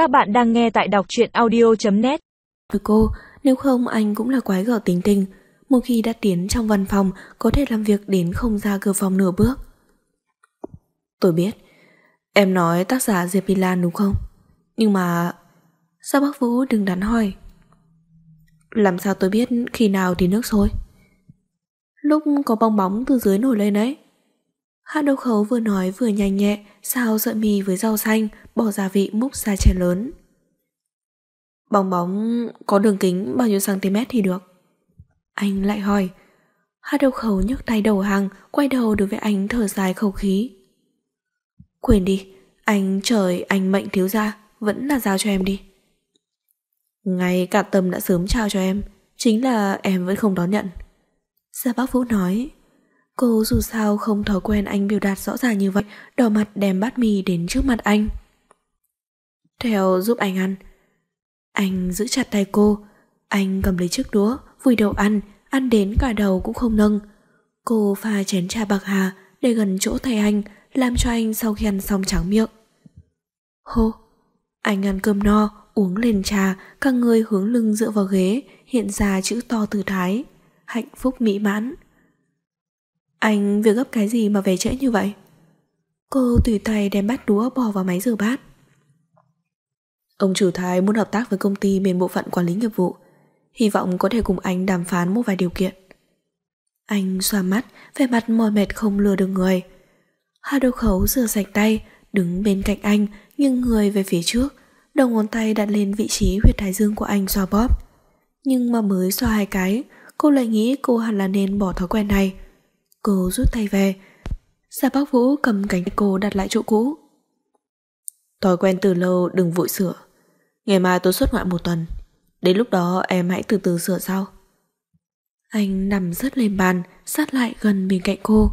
Các bạn đang nghe tại đọc truyện audio.net Với cô, nếu không anh cũng là quái gở tính tình. Một khi đã tiến trong văn phòng, có thể làm việc đến không ra cửa phòng nửa bước. Tôi biết, em nói tác giả Diệp Phi Lan đúng không? Nhưng mà... Sao bác Vũ đừng đắn hỏi? Làm sao tôi biết khi nào thì nước sôi? Lúc có bong bóng từ dưới nổi lên đấy. Hạ đậu khấu vừa nói vừa nhanh nhẹ, xào sợi mì với rau xanh, bỏ gia vị múc ra chén lớn. Bong bóng có đường kính bao nhiêu cm thì được? Anh lại hỏi. Hạ đậu khấu nhấc tay đầu hàng, quay đầu đối với anh thở dài khẩu khí. Quên đi, anh trời anh mệnh thiếu gia vẫn là giao cho em đi. Ngay cả tâm đã sớm trao cho em, chính là em vẫn không đón nhận. Gia Bác Vũ nói, cô dù sao không thói quen anh biểu đạt rõ ràng như vậy, đỏ mặt đem bát mì đến trước mặt anh. Theo giúp anh ăn. Anh giữ chặt tay cô, anh cầm lấy chiếc đũa, vùi đầu ăn, ăn đến cả đầu cũng không nâng. Cô pha chén trà bạc hà để gần chỗ tay anh, làm cho anh sau khi ăn xong trắng miệng. Hô, anh ăn cơm no, uống lên trà, cả người hướng lưng dựa vào ghế, hiện ra chữ to từ thái. Hạnh phúc mỹ mãn. Anh việc gấp cái gì mà về trễ như vậy? Cô tùy tay đem bát đũa bỏ vào máy rửa bát. Ông chủ thái muốn hợp tác với công ty bên bộ phận quản lý nghiệp vụ, hy vọng có thể cùng anh đàm phán một vài điều kiện. Anh xoa mắt, vẻ mặt mỏi mệt không lừa được người. Hà đô khấu rửa sạch tay, đứng bên cạnh anh, nhưng người về phía trước, đầu ngón tay đặt lên vị trí huyệt thái dương của anh xoa bóp. Nhưng mà mới xoa hai cái, cô lại nghĩ cô hẳn là nên bỏ thói quen này. Cô rút tay về. Gia bác Vũ cầm cánh cô đặt lại chỗ cũ. Thói quen từ lâu đừng vội sửa. Ngày mai tôi xuất ngoại một tuần. Đến lúc đó em hãy từ từ sửa sau. Anh nằm rất lên bàn, sát lại gần bên cạnh cô.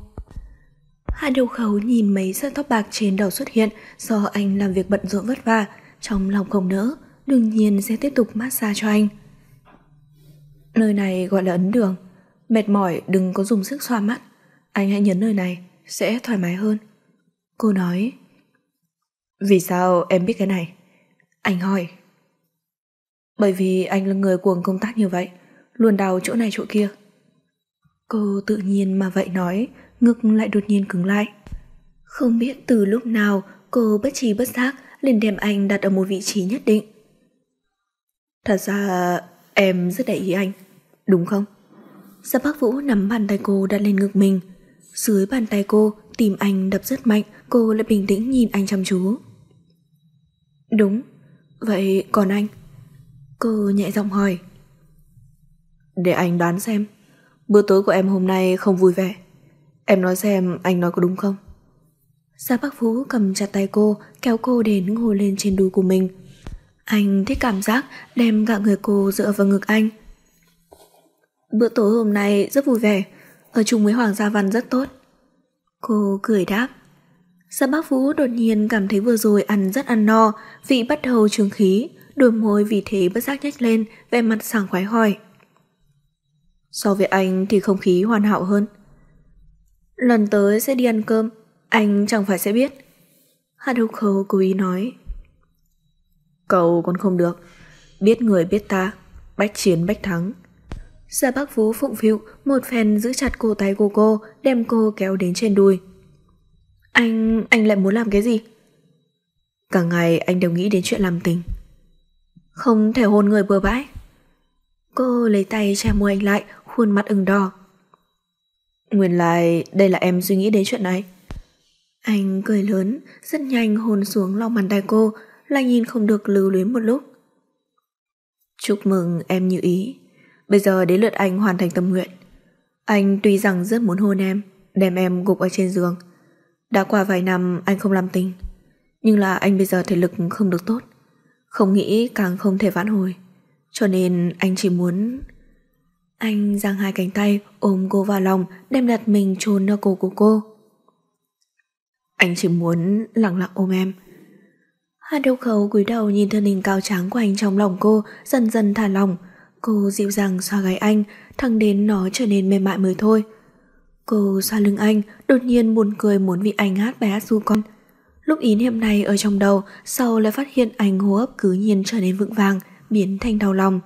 Hai đầu khấu nhìn mấy sợi tóc bạc trên đầu xuất hiện do anh làm việc bận rộn vất vả, trong lòng không nỡ, đương nhiên sẽ tiếp tục massage cho anh. Nơi này gọi là ấn đường, mệt mỏi đừng có dùng sức xoa mắt, anh hãy nhấn nơi này, sẽ thoải mái hơn. Cô nói. Vì sao em biết cái này? Anh hỏi. Bởi vì anh là người cuồng công tác như vậy, luôn đào chỗ này chỗ kia. Cô tự nhiên mà vậy nói, ngực lại đột nhiên cứng lại. Không biết từ lúc nào cô bất trí bất giác liền đem anh đặt ở một vị trí nhất định. Thật ra em rất để ý anh, đúng không? Gia Bác Vũ nắm bàn tay cô đặt lên ngực mình. Dưới bàn tay cô, tìm anh đập rất mạnh, cô lại bình tĩnh nhìn anh chăm chú. Đúng, vậy còn anh? Cô nhẹ giọng hỏi. Để anh đoán xem, bữa tối của em hôm nay không vui vẻ. Em nói xem anh nói có đúng không? Gia Bắc Vũ cầm chặt tay cô, kéo cô đến ngồi lên trên đùi của mình. Anh thích cảm giác đem cả người cô dựa vào ngực anh. Bữa tối hôm nay rất vui vẻ, ở chung với Hoàng Gia Văn rất tốt. Cô cười đáp. Gia bác Vũ đột nhiên cảm thấy vừa rồi ăn rất ăn no, vị bắt đầu trường khí, đôi môi vì thế bất giác nhếch lên, vẻ mặt sảng khoái hỏi. So với anh thì không khí hoàn hảo hơn. Lần tới sẽ đi ăn cơm, anh chẳng phải sẽ biết. hạt Độc Khâu cố ý nói. Cậu còn không được, biết người biết ta, bách chiến bách thắng. Gia Bắc Vũ phụng phịu một phen giữ chặt cổ tay của cô, đem cô kéo đến trên đùi. Anh, anh lại muốn làm cái gì? Cả ngày anh đều nghĩ đến chuyện làm tình. Không thể hôn người bừa bãi. Cô lấy tay che môi anh lại, khuôn mặt ửng đỏ. Nguyên lai đây là em suy nghĩ đến chuyện này. Anh cười lớn, rất nhanh hôn xuống lòng bàn tay cô, lại nhìn không được lưu luyến một lúc. Chúc mừng em như ý. Bây giờ đến lượt anh hoàn thành tâm nguyện. Anh tuy rằng rất muốn hôn em, đem em gục ở trên giường. Đã qua vài năm anh không làm tình, nhưng là anh bây giờ thể lực không được tốt. Không nghĩ càng không thể vãn hồi. Cho nên anh chỉ muốn... Anh giang hai cánh tay ôm cô vào lòng đem đặt mình chôn ở cổ của cô. Anh chỉ muốn lặng lặng ôm em. Hai đầu khấu cúi đầu nhìn thân hình cao tráng của anh trong lòng cô dần dần thả lòng. Cô dịu dàng xoa gáy anh thẳng đến nó trở nên mềm mại mới thôi. Cô xoa lưng anh đột nhiên buồn cười muốn vì anh hát bài hát du con. Lúc ý niệm này ở trong đầu, sau lại phát hiện anh hô hấp cứ nhiên trở nên vững vàng, biến thành đau lòng.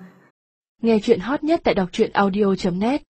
Nghe chuyện hot nhất tại đọc truyện audio.net